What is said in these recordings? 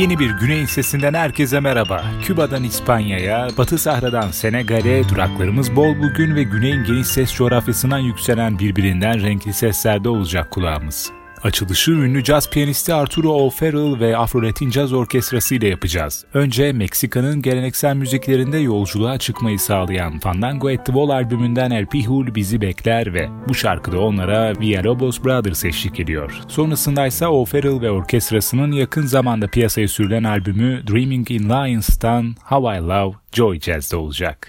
Yeni bir Güney sesinden herkese merhaba. Küba'dan İspanya'ya, Batı Sahra'dan Senegal'e duraklarımız bol bugün ve Güney'in geniş ses coğrafyasından yükselen birbirinden renkli seslerde olacak kulağımız. Açılışı ünlü caz piyanisti Arturo O'Farrell ve Afro-Latin Caz Orkestrası ile yapacağız. Önce Meksika'nın geleneksel müziklerinde yolculuğa çıkmayı sağlayan Fandango the Wall albümünden El Pihul bizi bekler ve bu şarkıda onlara Villalobos Brothers eşlik ediyor. Sonrasında ise O'Farrell ve orkestrasının yakın zamanda piyasaya sürülen albümü Dreaming in Lions'tan How I Love Joy Jazz'de olacak.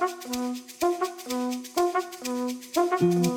thank you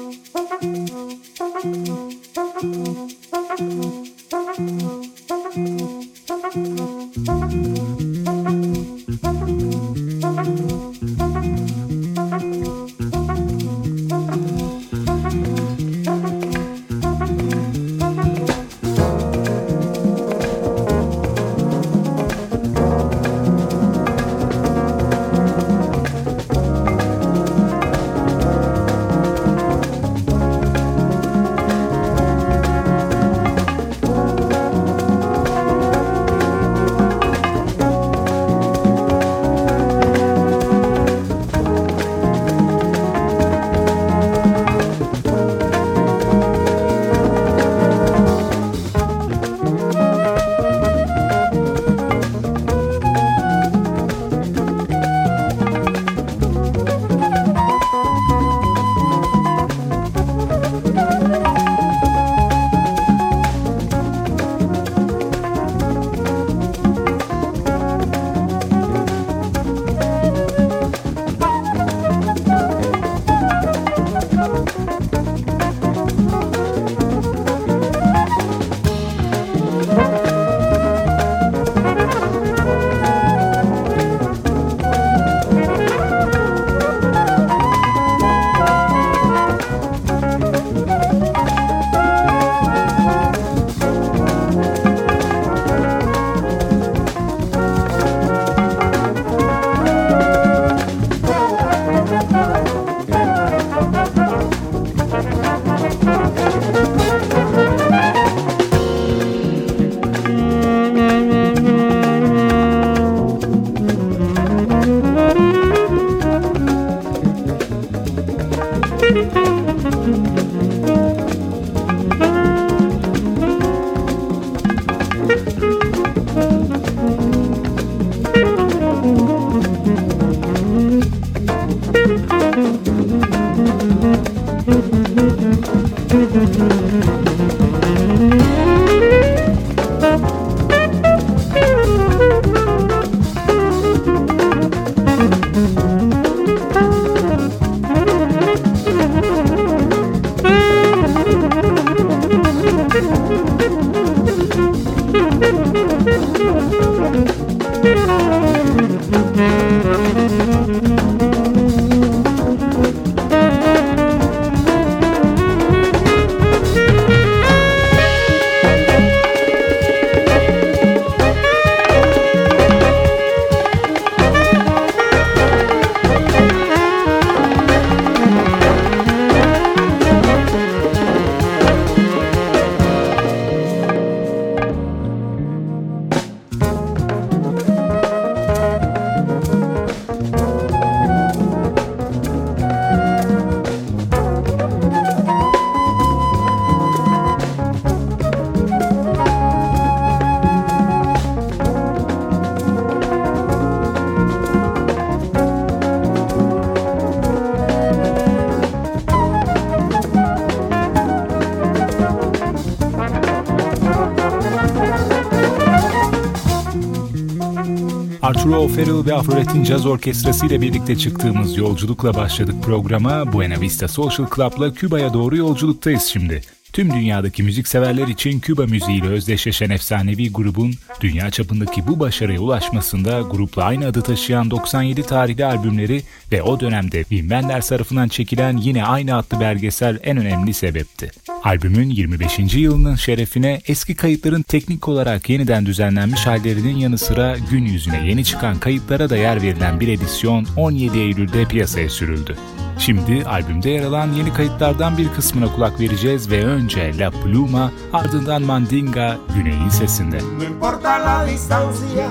Arturo O'Farrill ve Afroretin Caz Orkestrası ile birlikte çıktığımız yolculukla başladık programa. Buena Vista Social Club'la Küba'ya doğru yolculuktayız şimdi. Tüm dünyadaki müzikseverler için Küba müziğiyle özdeşleşen efsanevi grubun dünya çapındaki bu başarıya ulaşmasında grupla aynı adı taşıyan 97 tarihli albümleri ve o dönemde Wim Wenders tarafından çekilen yine aynı adlı belgesel en önemli sebepti. Albümün 25. yılının şerefine eski kayıtların teknik olarak yeniden düzenlenmiş hallerinin yanı sıra gün yüzüne yeni çıkan kayıtlara da yer verilen bir edisyon 17 Eylül'de piyasaya sürüldü. Şimdi albümde yer alan yeni kayıtlardan bir kısmına kulak vereceğiz ve önce La Pluma ardından Mandinga Güney'in sesinde. No importa la distancia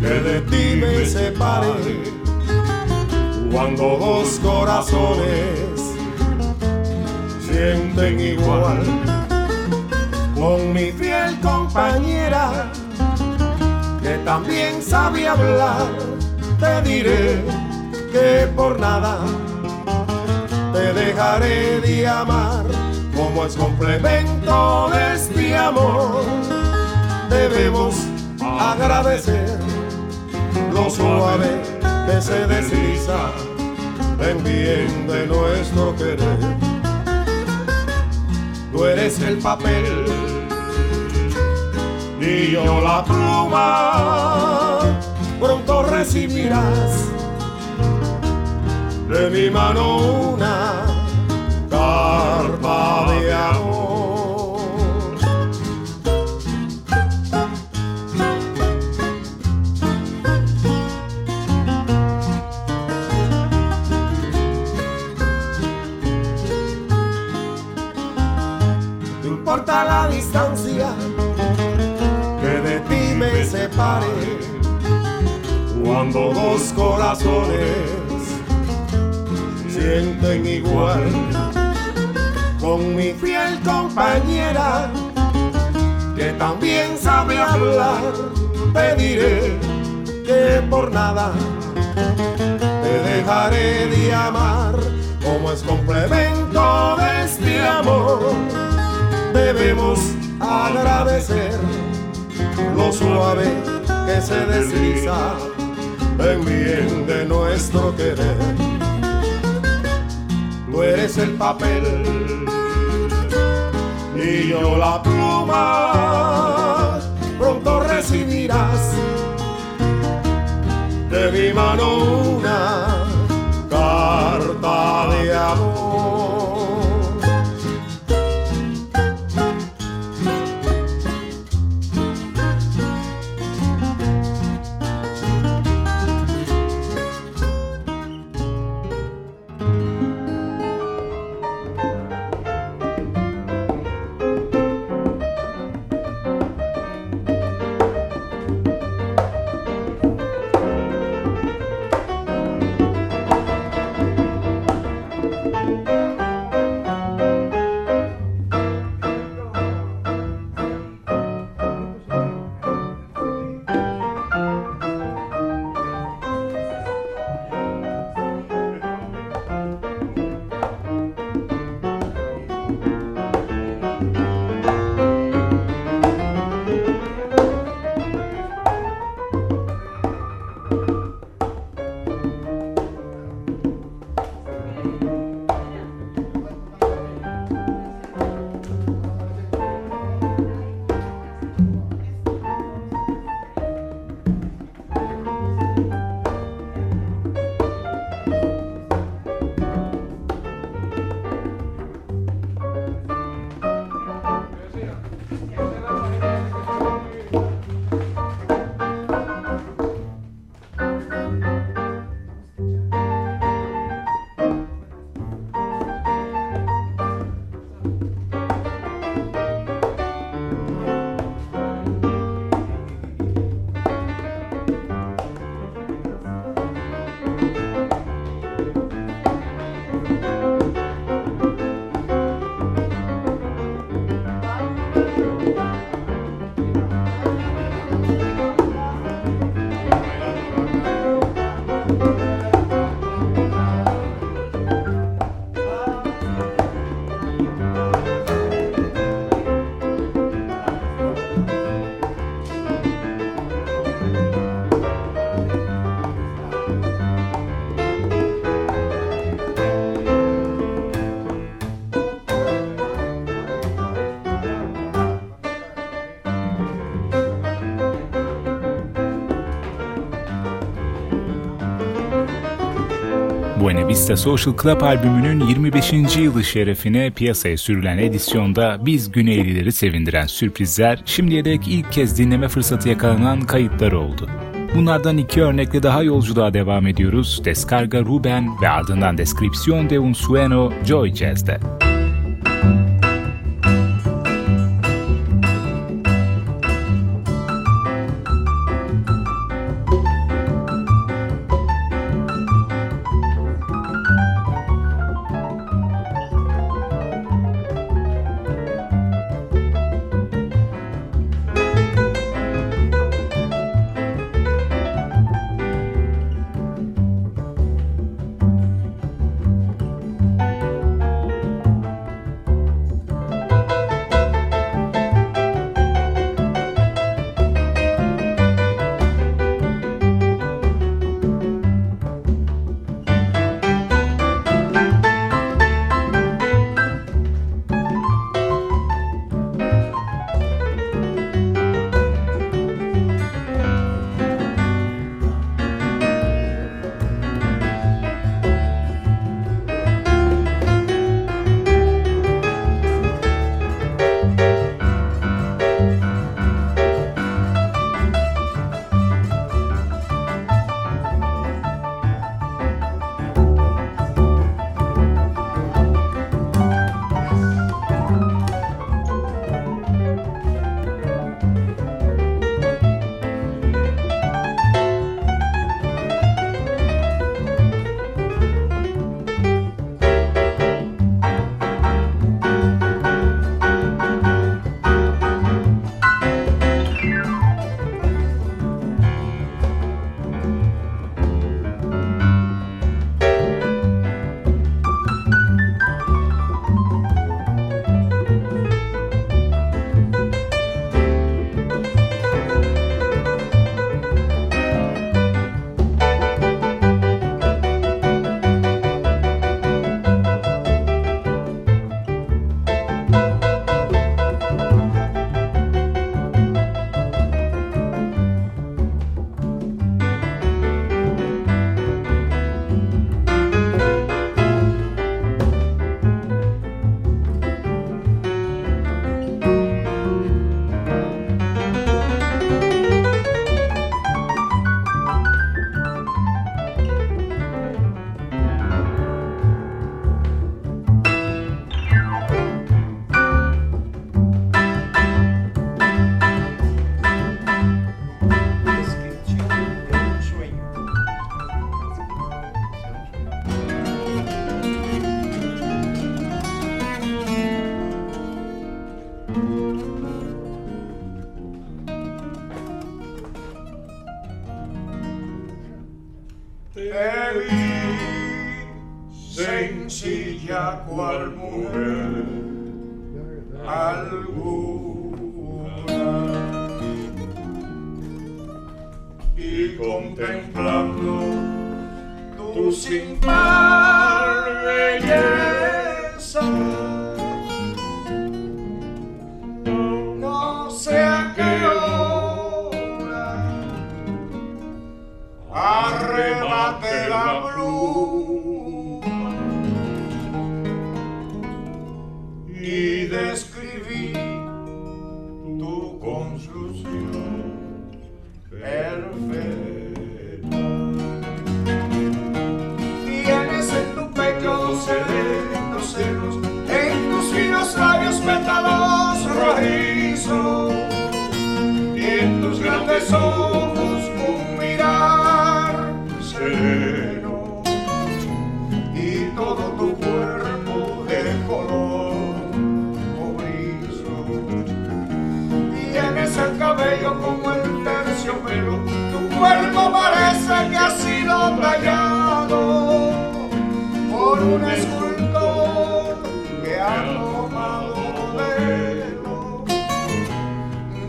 que de ti me separe Cuando dos corazones sienten igual con mi fiel compañera que también sabe hablar, te diré que por nada te dejaré de amar como es complemento de este amor. Debemos agradecer lo suave que se desliza en bien de nuestro querer. Tú eres el papel y yo la pluma, pronto recibirás de mi mano una separe, cuando dos corazones compañera que también sabe hablar. Te diré que por nada te dejaré de amar como es complemento de este amor. Debemos agradecer lo suave que se desliza en bien de nuestro querer tú eres el papel y yo la pluma. Pronto recibirás de mi mano una carta de amor. Vista Social Club albümünün 25. yılı şerefine piyasaya sürülen edisyonda biz Güneylileri sevindiren sürprizler şimdiye dek ilk kez dinleme fırsatı yakalanan kayıtlar oldu. Bunlardan iki örnekle daha yolculuğa devam ediyoruz. Descarga Ruben ve ardından Descripción de un Sueno Joy Jazz'de. La pluma. y describí tu construcción perfecta. Tienes en tu pecho dos serenos celos, en tus finos labios pétalos rojizos, y en tus grandes ojos que ha sido tallado por un escultor que ha tomado modelo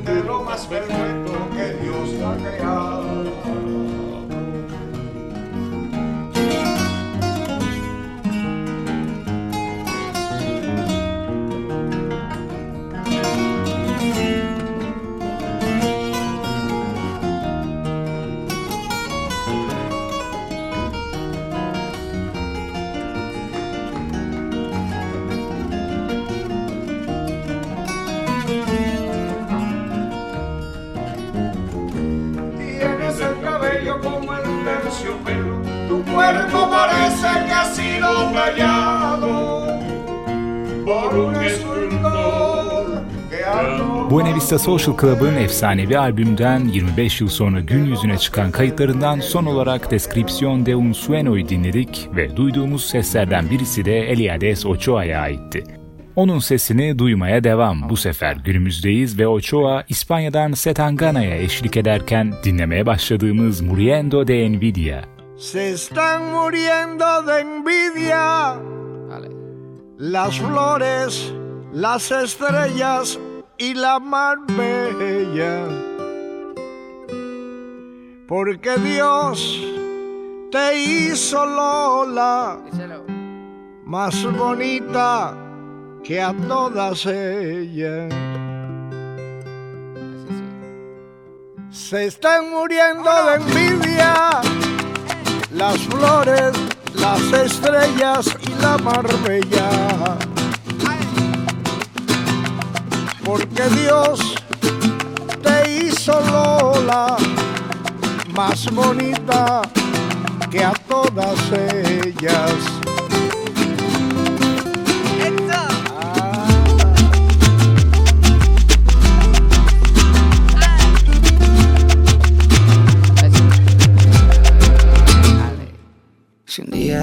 de lo más perfecto que Dios ha creado. Buena Vista Social Club'ın efsanevi albümden 25 yıl sonra gün yüzüne çıkan kayıtlarından son olarak Descripción de un Sueño'yu dinledik ve duyduğumuz seslerden birisi de Eliades Ochoa'ya aitti. Onun sesini duymaya devam. Bu sefer günümüzdeyiz ve Ochoa İspanya'dan Setangana'ya eşlik ederken dinlemeye başladığımız Muriendo de Envidia. Se están muriendo de envidia Vale. las flores, las estrellas y la mar bella. Porque Dios te hizo Lola Díselo. más bonita que a todas ellas. Sí. Se están muriendo de envidia las flores, las estrellas y la marbella. Porque Dios te hizo Lola más bonita que a todas ellas.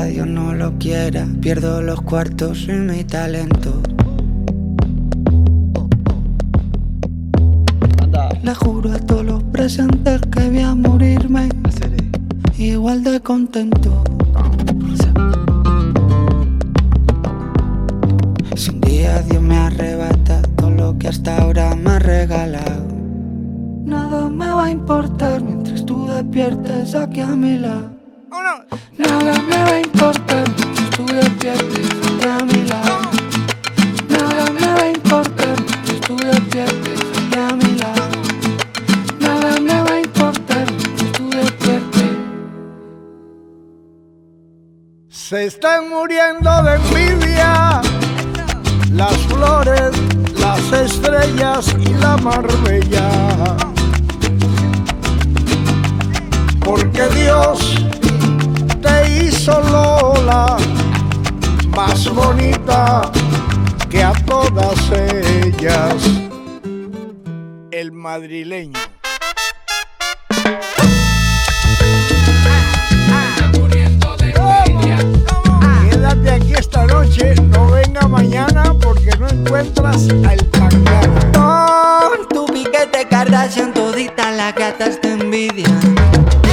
Dios no lo quiera, pierdo los cuartos y mi talento. Le juro a todos los presentes que voy a morirme igual de contento. Si un día Dios me arrebata todo lo que hasta ahora me ha regalado, nada me va a importar mientras tú despiertes aquí a mi lado. Nada me va a importar mientras tú despiertes aquí a mi lado. Nada me va a importar mientras tú despiertes aquí a mi lado. Nada me va a importar mientras tú despiertes. Se están muriendo de envidia las flores, las estrellas y la marbella. Porque Dios te hizo Lola más bonita que a todas ellas. El madrileño. Quédate aquí esta noche, no venga mañana porque no encuentras al tangana. Con tu piquete Kardashian todita las gatas te envidian.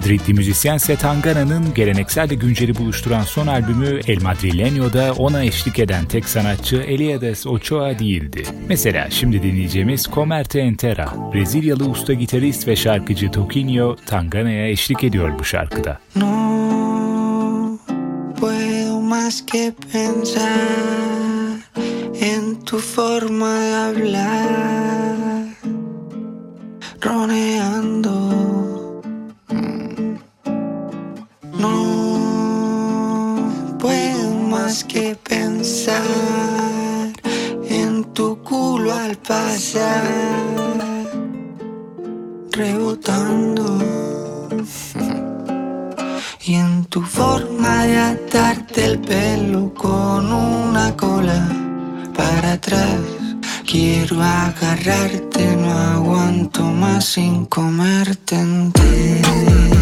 Madridli müzisyen Setangana'nın geleneksel ve günceli buluşturan son albümü El Madrileño'da ona eşlik eden tek sanatçı Eliades Ochoa değildi. Mesela şimdi dinleyeceğimiz Comerte Entera, Brezilyalı usta gitarist ve şarkıcı Toquinho Tangana'ya eşlik ediyor bu şarkıda. No puedo más que pensar en tu forma de hablar. Más que pensar en tu culo al pasar, rebotando. Y en tu forma de atarte el pelo con una cola para atrás. Quiero agarrarte, no aguanto más sin comerte entera.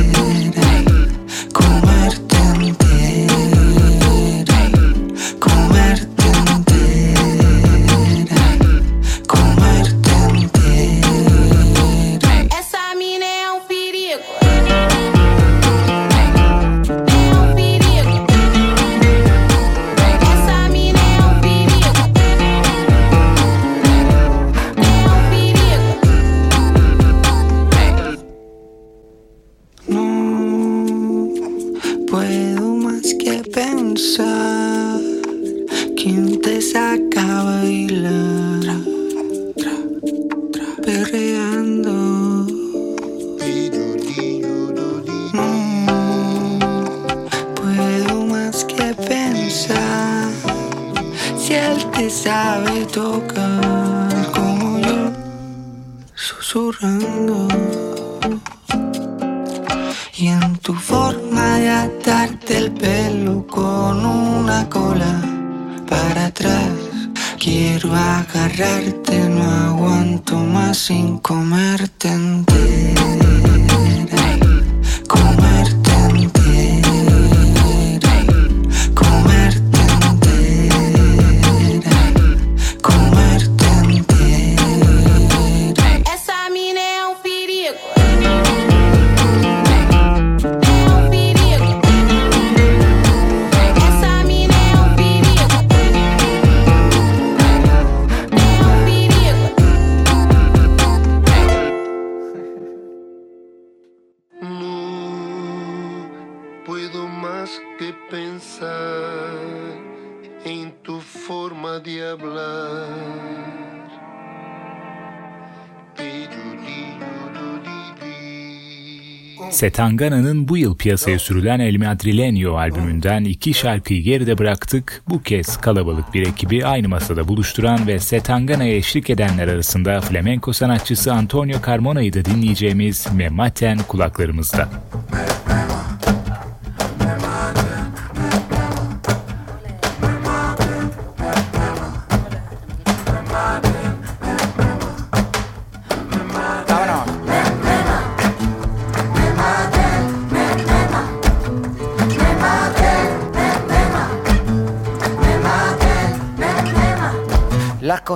Setangana'nın bu yıl piyasaya sürülen El Madrileño albümünden iki şarkıyı geride bıraktık. Bu kez kalabalık bir ekibi aynı masada buluşturan ve Setangana'ya eşlik edenler arasında flamenko sanatçısı Antonio Carmona'yı da dinleyeceğimiz Mematen kulaklarımızda. Las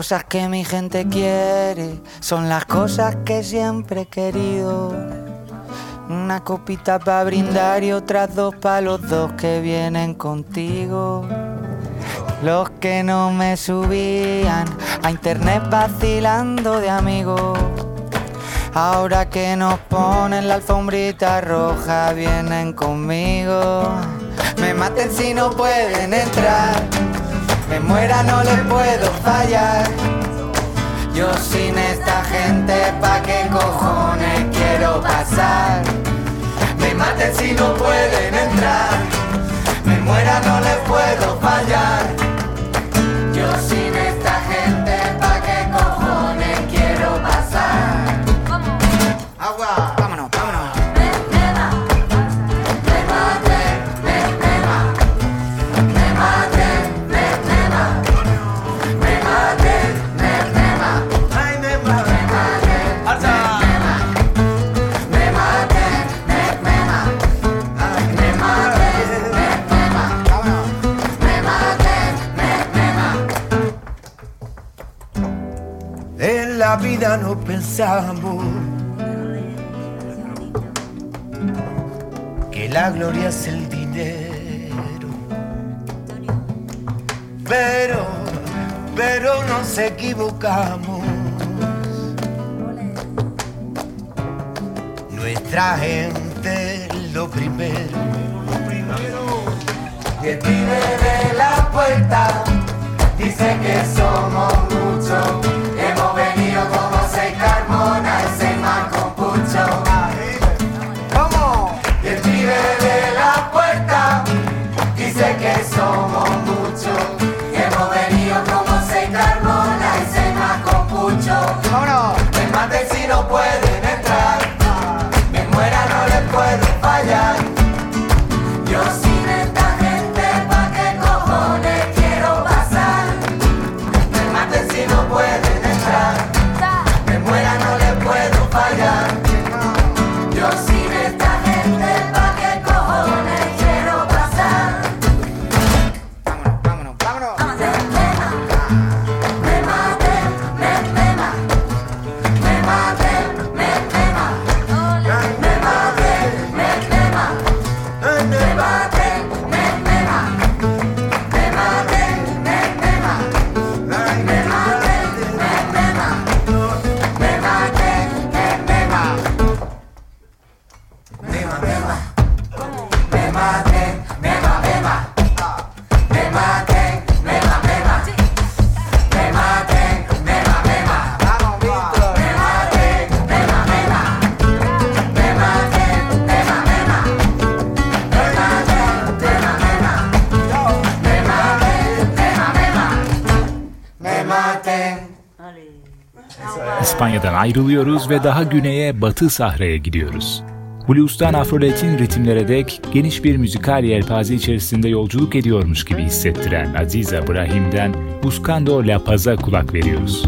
cosas que mi gente quiere son las cosas que siempre he querido. Una copita para brindar y otras dos para los dos que vienen contigo. Los que no me subían a internet vacilando de amigos. Ahora que nos ponen la alfombrita roja, vienen conmigo. Me maten si no pueden entrar. Me muera, no les puedo fallar. Yo sin esta gente, ¿pa' qué cojones quiero pasar? Me maten si no pueden entrar. Me muera, no Que la gloria es el dinero. Pero, pero nos equivocamos. Nuestra gente lo primero. Que tire de la puerta, dice que somos muchos. ve daha güneye Batı Sahra'ya gidiyoruz. Blues'tan Afrolet'in ritimlere dek geniş bir müzikal yelpaze içerisinde yolculuk ediyormuş gibi hissettiren Aziza Brahim'den Buscando La Paz'a kulak veriyoruz.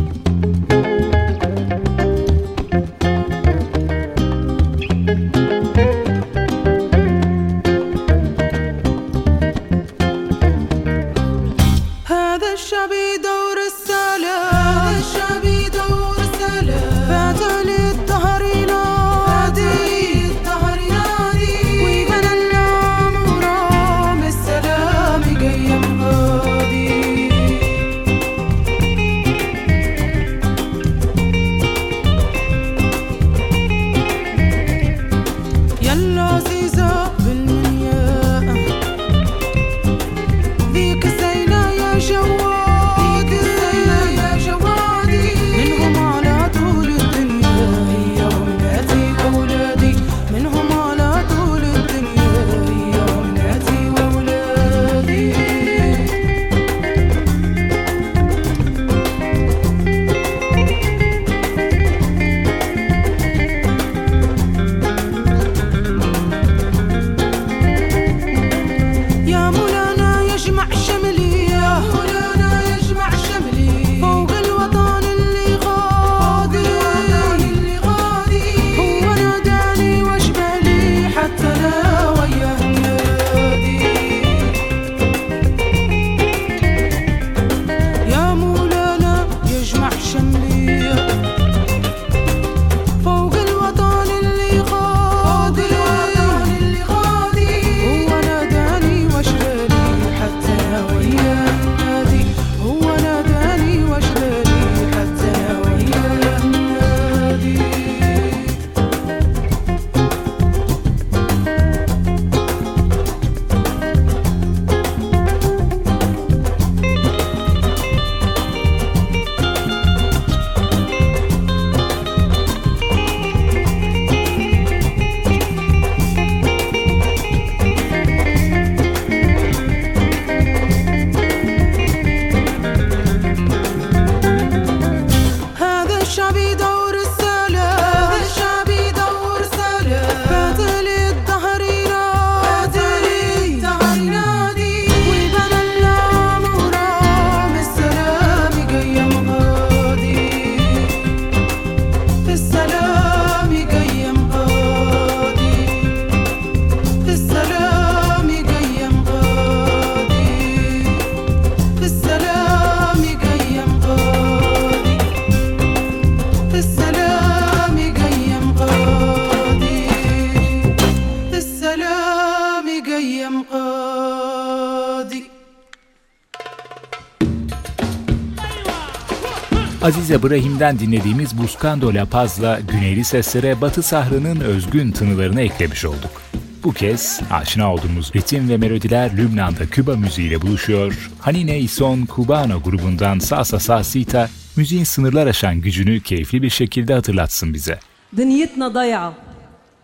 Brahim'den dinlediğimiz Buscando La Paz'la güneyli seslere Batı Sahra'nın özgün tınılarını eklemiş olduk. Bu kez aşina olduğumuz ritim ve melodiler Lübnan'da Küba müziğiyle buluşuyor. Hanine Ison Cubano grubundan Sasa Sasita müziğin sınırlar aşan gücünü keyifli bir şekilde hatırlatsın bize. دنيتنا ضيعة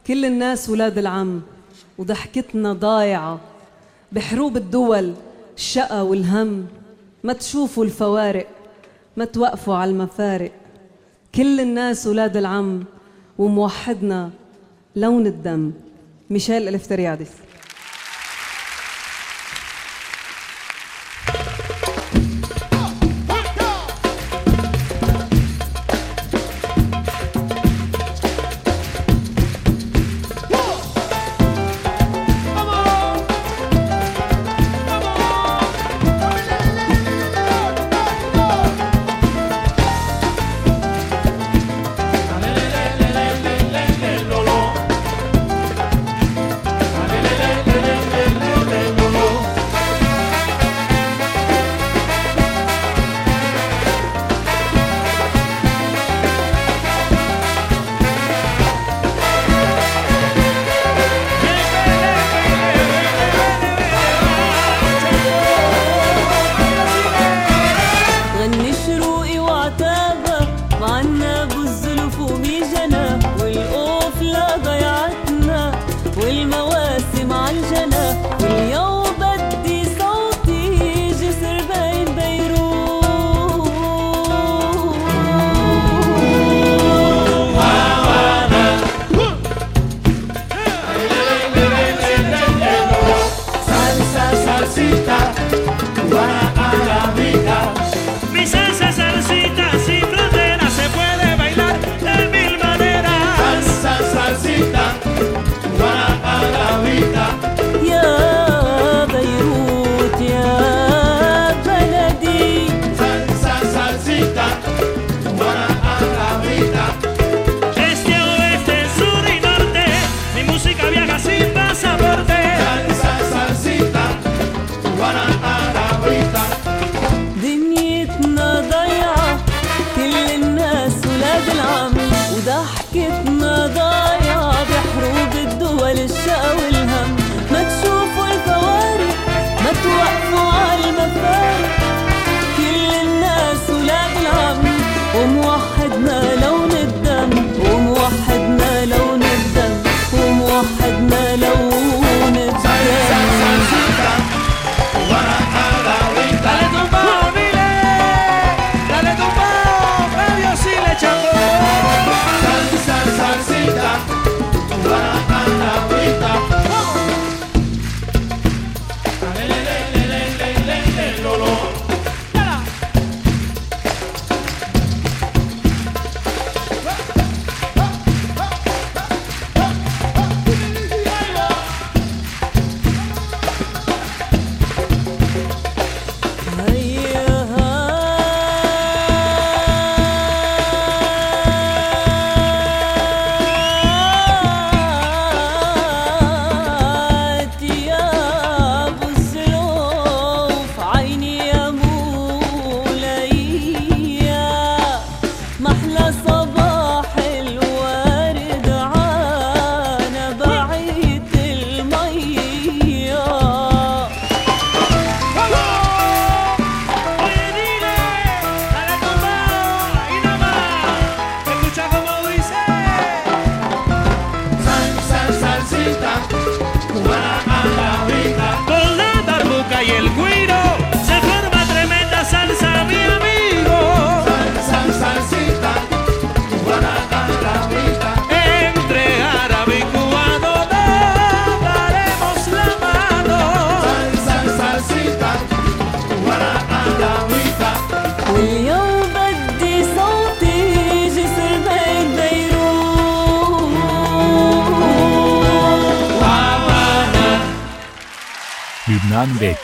كل الناس ولاد العم وضحكتنا ضايعة بحروب الدول الشقى والهم ما تشوفوا الفوارق ما توقفوا على المفارق. كل الناس ولاد العم وموحدنا لون الدم. ميشيل الفتريادس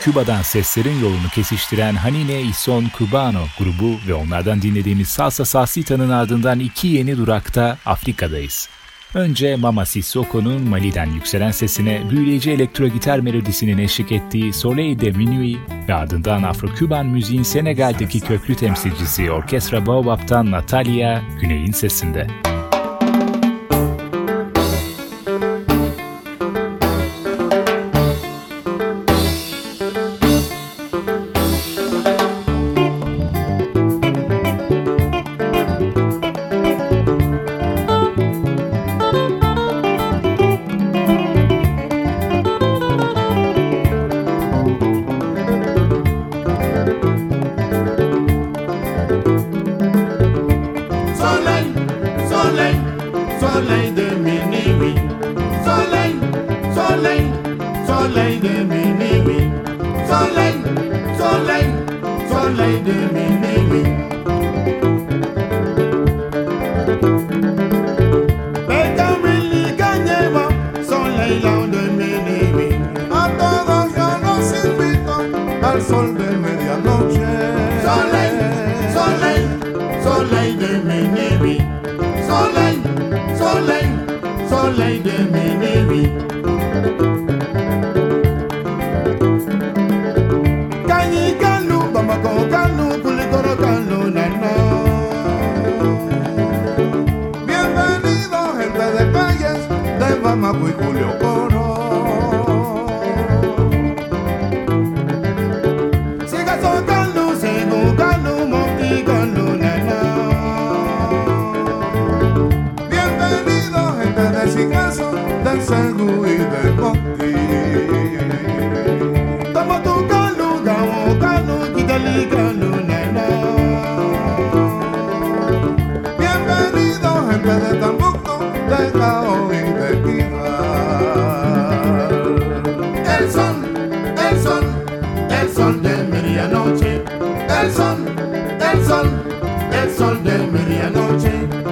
Küba'dan seslerin yolunu kesiştiren Hanine Ison Cubano grubu ve onlardan dinlediğimiz Salsa Salsita'nın ardından iki yeni durakta Afrika'dayız. Önce Mama Sissoko'nun Mali'den yükselen sesine büyüleyici elektro gitar melodisinin eşlik ettiği Soleil de Minuit ve ardından Afro-Küban müziğin Senegal'deki köklü temsilcisi Orkestra Baobab'tan Natalia, Güney'in sesinde. Medianoche. El sol, el sol, el sol de medianoche.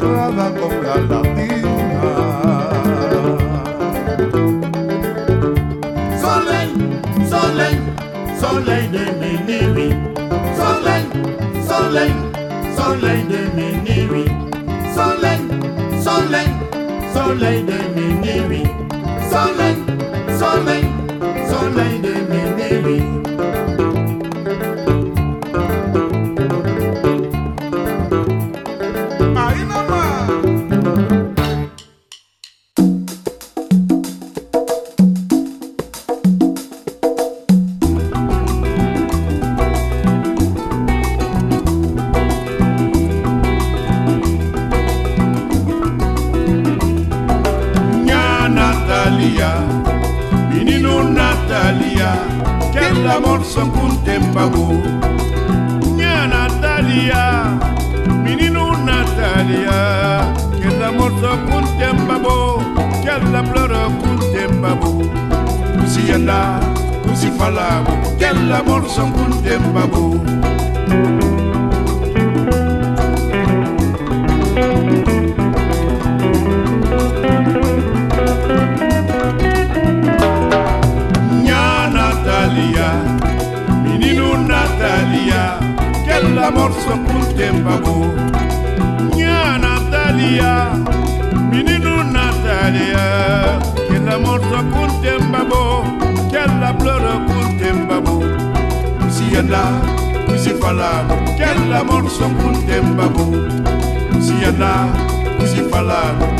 Mezclada con la latina. Soleil, soleil, soleil de mi nibi. Soleil, soleil, soleil de mi nibi. Soleil, soleil, soleil de mi nibi. Soleil, soleil, soleil de mi nibi.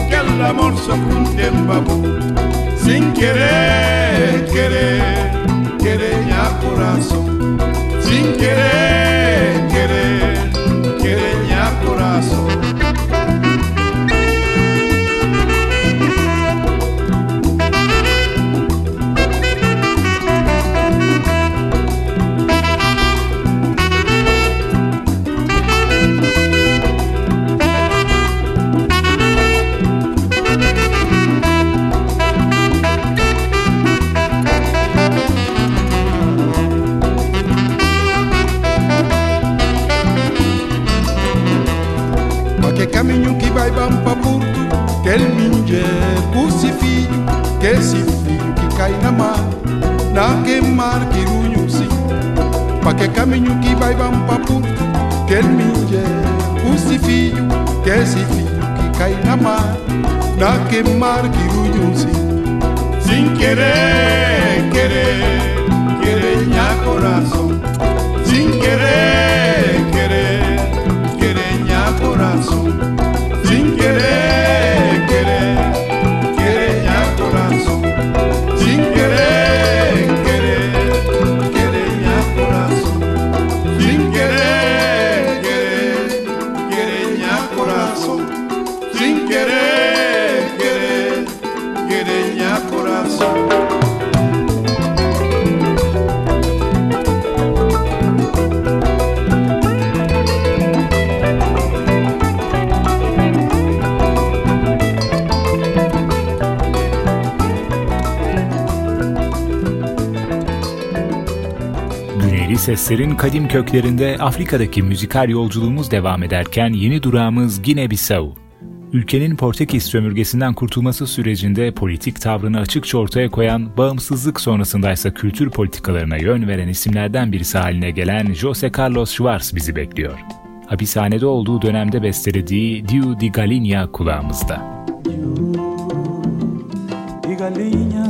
Que el amor son un tempo. Sin querer, querer, querer ya corazón. Sin querer, querer, querer ya corazón. caminho que vai bom pra Porto, que ele minge crucifixo, que esse filho que cai na mar, na que mar que runho sim. Pa que caminho que vai bom pra Porto, que ele minge crucifixo, que esse filho que cai na mar, na que mar que runho sim. Sem querer, querer, querer minha coração. Sem querer. querer, querer minha coração. Seslerin kadim köklerinde Afrika'daki müzikal yolculuğumuz devam ederken yeni durağımız Gine-Bissau. Ülkenin Portekiz sömürgesinden kurtulması sürecinde politik tavrını açıkça ortaya koyan, bağımsızlık sonrasındaysa kültür politikalarına yön veren isimlerden birisi haline gelen Jose Carlos Schwarz bizi bekliyor. Hapishanede olduğu dönemde bestelediği Diu di Galinha kulağımızda. e galinha,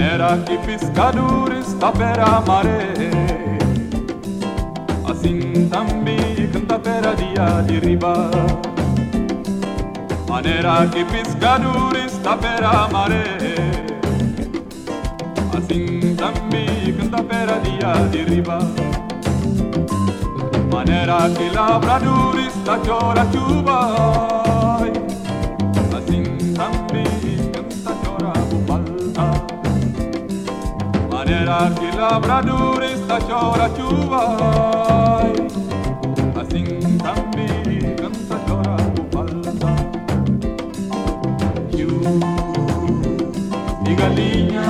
Era que pescadores da pera maré Assim também canta pera dia de riba Maneira que pescadores da pera maré Assim também canta pera dia de riba Maneira que labradores da chora chuva Larghi labraduri sta ciora ciuvai A sing tambi canta ciora cupalta Ciu di galinha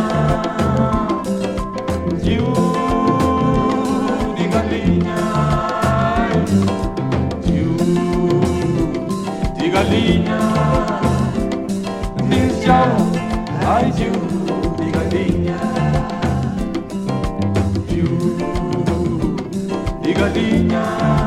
galinha.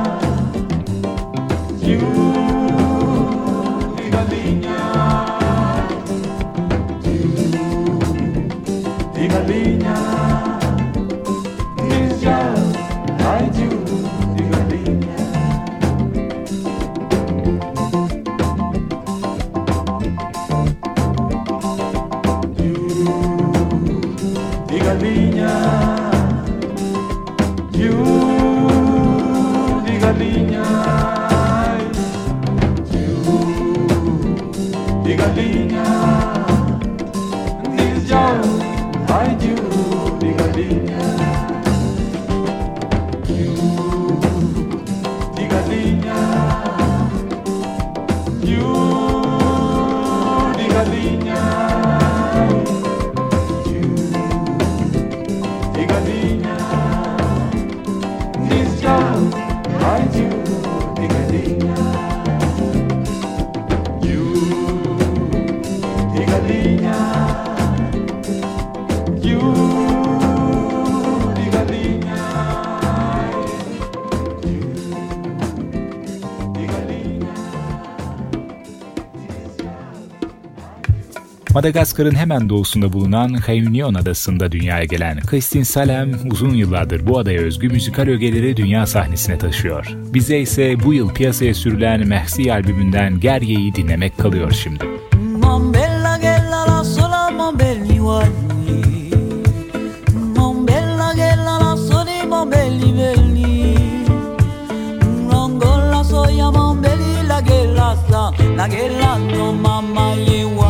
Madagaskar'ın hemen doğusunda bulunan Reunion adasında dünyaya gelen Kristin Salem uzun yıllardır bu adaya özgü müzikal ögeleri dünya sahnesine taşıyor. Bize ise bu yıl piyasaya sürülen Merci albümünden Gerye'yi dinlemek kalıyor şimdi. La guerra, la.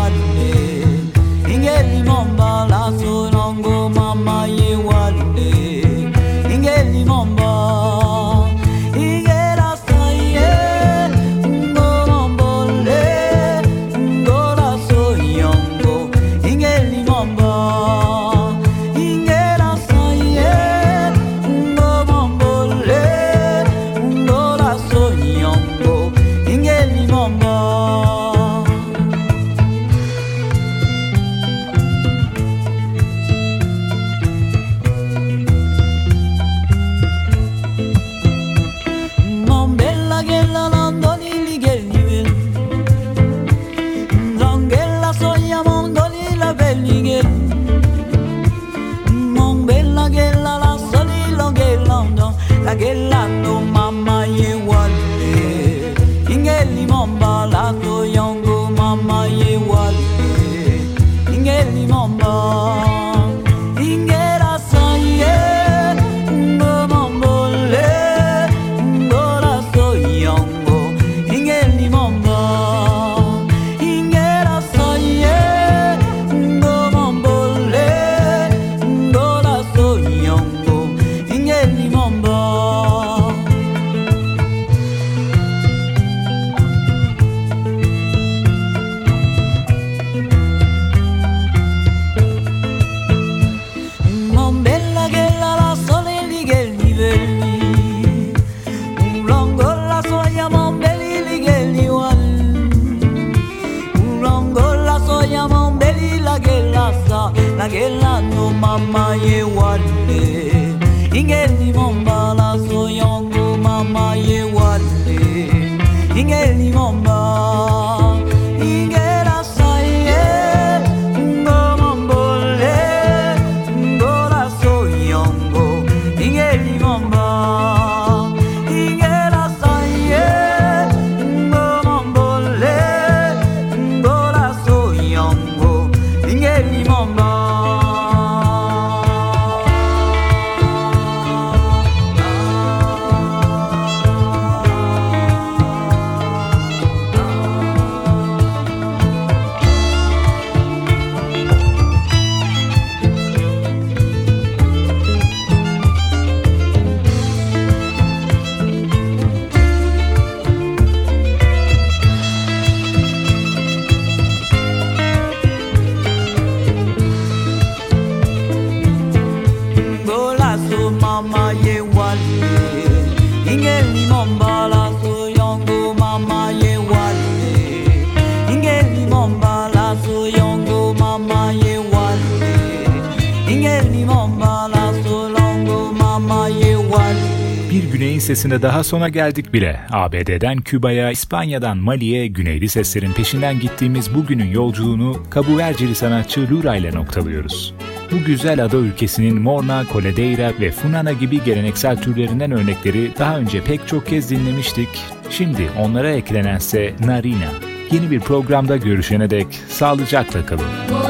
Sesine daha sona geldik bile. ABD'den Küba'ya, İspanya'dan Mali'ye güneyli seslerin peşinden gittiğimiz bugünün yolculuğunu Cabo Verceli sanatçı Lura ile noktalıyoruz. Bu güzel ada ülkesinin Morna, Coledeira ve Funana gibi geleneksel türlerinden örnekleri daha önce pek çok kez dinlemiştik. Şimdi onlara eklenense Narina. Yeni bir programda görüşene dek sağlıcakla kalın.